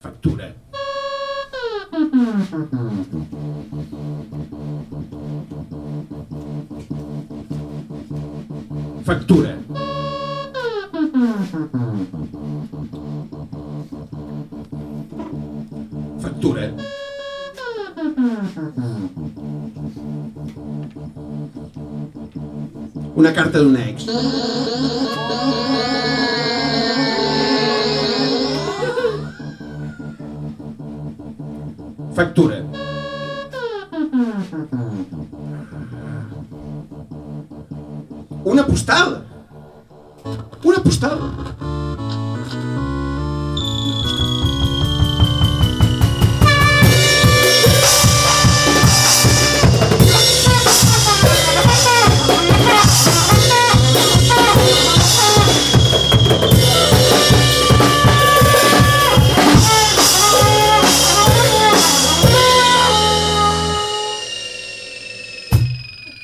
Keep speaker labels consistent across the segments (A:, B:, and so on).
A: Factura. Factura. Factura. Una carta d'un ex. Factura. Una postal. Una postal.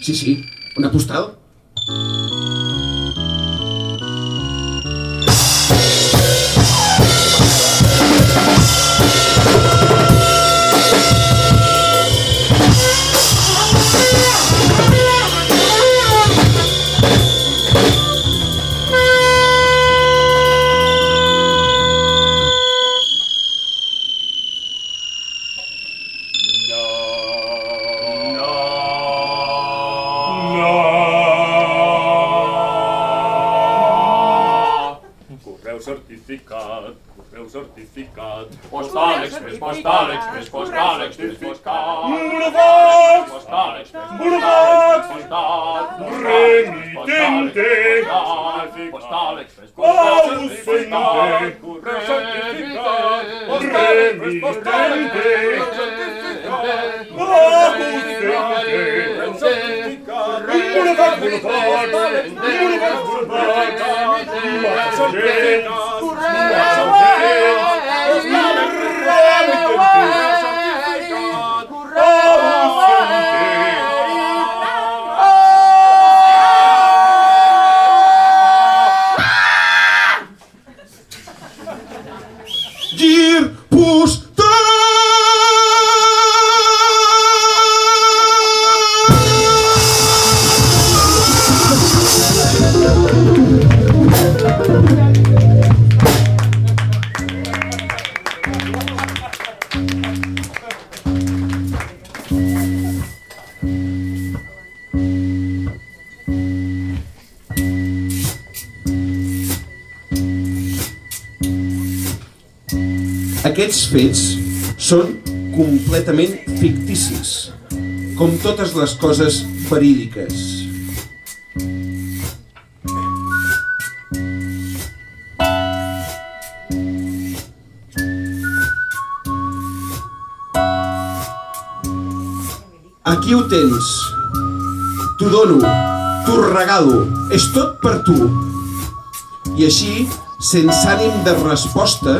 A: Sí, sí, una postal.
B: Postaalexpress, postaalexpress, postaalexpress, postaalexpress, postaalexpress, postaal.
C: Boulevard.
B: postaalexpress,
C: boulevard,
B: postaal.
C: Remitente.
B: postaalexpress, postaalexpress, Boulevard, boulevard,
C: boulevard, boulevard, boulevard, boulevard,
A: dir, pus, Aquests fets són completament ficticis, com totes les coses verídiques. Aquí ho tens. T'ho dono, t'ho regalo, és tot per tu. I així, sense ànim de resposta,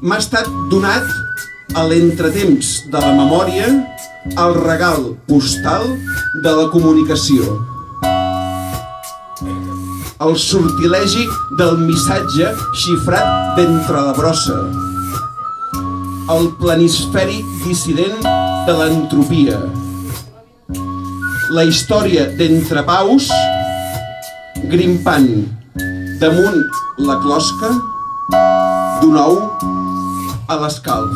A: m'ha estat donat a l'entretemps de la memòria el regal postal de la comunicació. El sortilegi del missatge xifrat d'entre la brossa. El planisferi dissident de l'entropia. La història d'entre paus grimpant damunt la closca d'un ou a l'escalf.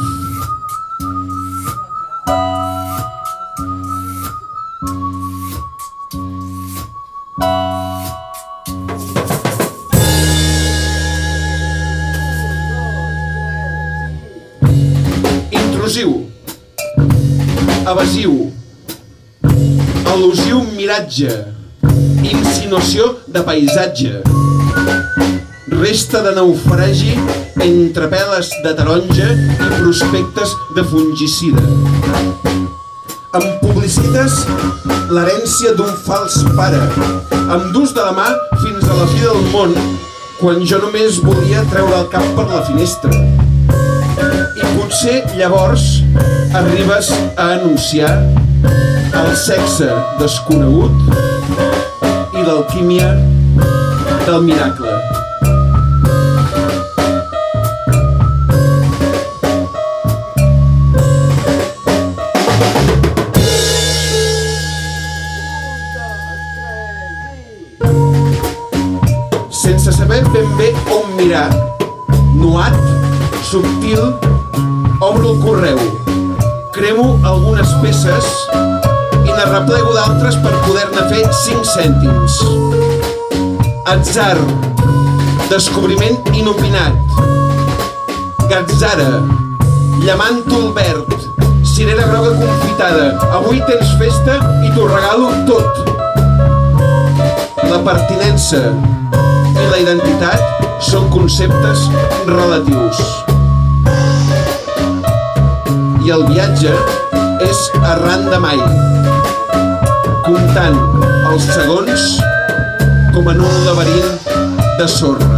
A: Intrusiu. Evasiu. Al·lusiu miratge. Insinuació de paisatge. Resta de naufragi entre peles de taronja i prospectes de fungicida. Em publicites l'herència d'un fals pare, amb dus de la mà fins a la fi del món, quan jo només volia treure el cap per la finestra. I potser llavors arribes a anunciar el sexe desconegut i l'alquímia del miracle. Mirar, nuat, subtil, obro el correu, cremo algunes peces i n'arreplego d'altres per poder-ne fer 5 cèntims. Atzar, descobriment inopinat. Gatzara, llamàntol verd, cirera groga confitada. Avui tens festa i t'ho regalo tot. La pertinença i la identitat són conceptes relatius. I el viatge és arran de mai, comptant els segons com en un laberint de sorra.